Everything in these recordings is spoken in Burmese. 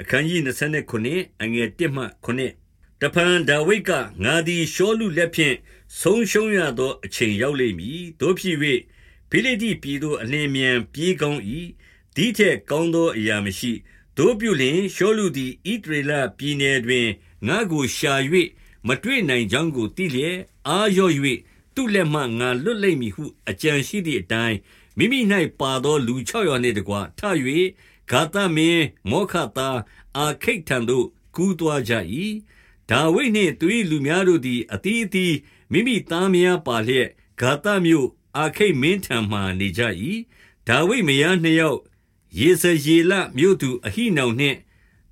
အခန်းကြီး29အငယ်1မှ9တဖန်ဒါဝိဒ်ကငါသည်ရှောလူလက်ဖြင့်ဆုံးရှုံးရသောအချိန်ရောက်လိမ့်မည်တို့ဖြစ်၍ဖိလိတိပြည်သို့အလင်းမြန်ပြေးကောင်း၏ဒီထက်ကောင်းသောအရာမရှိတို့ပြုလျင်ရှောလူသည်ဣတရေလပြည်နယ်တွင်ငါကိုရှာ၍မတွေ့နိုင်ကြောင်းကိုသိလျက်အာရော့၍သူ့လက်မှငါလွတ်လိမ့်မည်ဟုအကြံရှိသည့်အတိုင်းမိမိ၌ပါသောလူ600နှင့်တကွထ၍ ဂါသမင်းမောခသားအာခိတ်ထံသို့ကူးသွားကြ၏ဒါဝိဒ်နှင့်သူ၏လူများတို့သည်အတီးအတီးမိမိသားများပါလျက်ဂါသမြို့အာခိတ်မင်းထံမှနေကြ၏ဒါဝိဒ်မယားနှစ်ယောက်ယေဇရေလမြို့သူအဟိနောင်နှင့်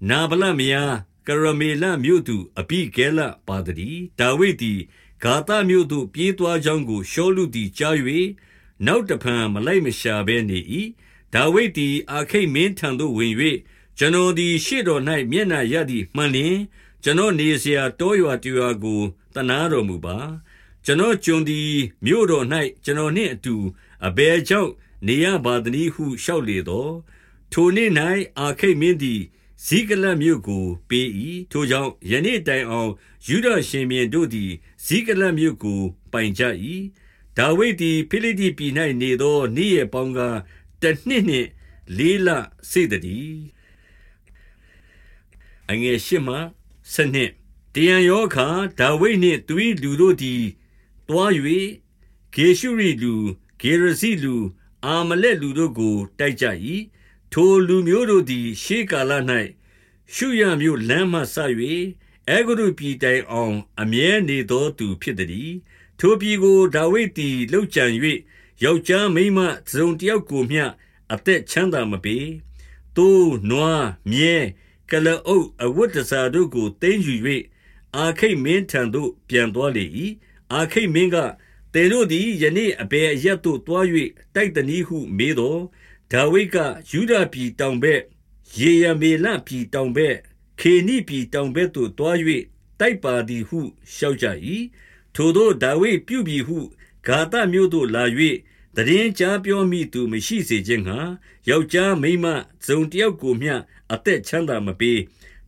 နာဗလမယားကရမေလမြို့သူအဘိဂဲလပါတည်းဒါဝိဒ်သည်ဂါသမြို့သို့ပြေးသွားကြောင်းကိုရှောလုသည်ကြား၍နောက်တဖန်မလိုက်မရှာဘဲနေ၏ ဒါဝိဒ်သည်အာခိတ်မင်းထံသို့ဝင်၍ကျွန်တော်သည်ရှေ့တော်၌မျက်နှာရသည်မှန်လျင်ကျွန်တော်နေเสียတောရွာတရွာကိုတနာတော်မူပါကျွန်တော်ကျွန်သည်မြို့တော်၌ကျွန်တော်နှင့်အတူအဘယ်ကြောင့်နေရပါသနည်းဟုလျှောက်လေသောထိုနေ့၌အာခိတ်မင်းသည်ဇိကလတ်မြို့ကိုပေး၏ထိုကြောင့်ယနေ့တိုင်အောင်ယူဒရှင်မြင်းတို့သည်ဇိကလတ်မြို့ကိုပိုင်ကြ၏ဒါဝိဒ်သည်ဖိလိတိပြည်၌နေသောနေ့ရက်ပေါင်းက တနှစ်နှင့်လေးလစေတည်းအငယ်ရှိမှစနစ်တယံယောခာဒါဝိဒ်နှင့်သူ၏လူတို့သည်တွား၍ဂေရှုရိလူဂေရစီလူ အာမလက်လူတို့ကို တိုက်ကြ၏ထိုလူမျိုးတို့သည် ရှေးကာလ၌ရှုရမြို့လမ်းမှဆ၍အဲဂုရုပြည်တိုင်အောင် အမြဲနေသောသူဖြစ်သည်ထိုပြည်ကိုဒါဝိဒ်သည်လှုပ်ကြံ၍ ယောက်ျားမိန်းမစုံတယောက်ကိုမျှအသက်ချမ်းသာမပေးတိုးနွားမြဲကလအုပ်အဝတ်တစားတို့ကိုတင်းယူ၍အာခိတ်မင်းထံသို့ပြန်သွားလေ၏အာခိတ်မင်းကတေတို့သည်ယနေ့အဘယ်အရက်သို့တွား၍တိုက်တနည်းဟုမေးတော်ဒါဝိဒ်ကယူဒပြည်တောင်ဘက်ယေရမေလပြည်တောင်ဘက်ခေနိပြည်တောင်ဘက်သို့တွား၍တိုက်ပါသည်ဟုလျှောက်ကြ၏ထိုသောဒါဝိဒ်ပြုပြီဟု ဂါသမြို့သို့လာ၍တရင်ကြားပြောမိသူမရှိစေခြင်းငှာယောက်ျားမိန်းမဇုံတယောက်ကိုမျှအသက်ချမ်းသာမပေး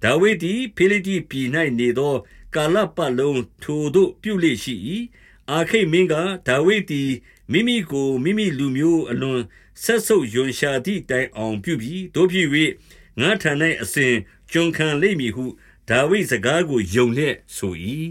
ဒါဝိဒ်သည်ဖိလိတိပြည်၌နေသော ကာလပတ်လုံးထိုသို့ပြုလေရှိ၏အာခိတ်မင်းကဒါဝိဒ်သည်မိမိကိုမိမိလူမျိုးအလွန်ဆက်ဆုပ်ယွန်ရှာသည့်တိုင်အောင်ပြုပြီးတို့ဖြစ်၍ငါထံ၌အစဉ်ကျွန်ခံလိမ့်မည်ဟုဒါဝိဒ်စကားကိုယုံလျက်ဆို၏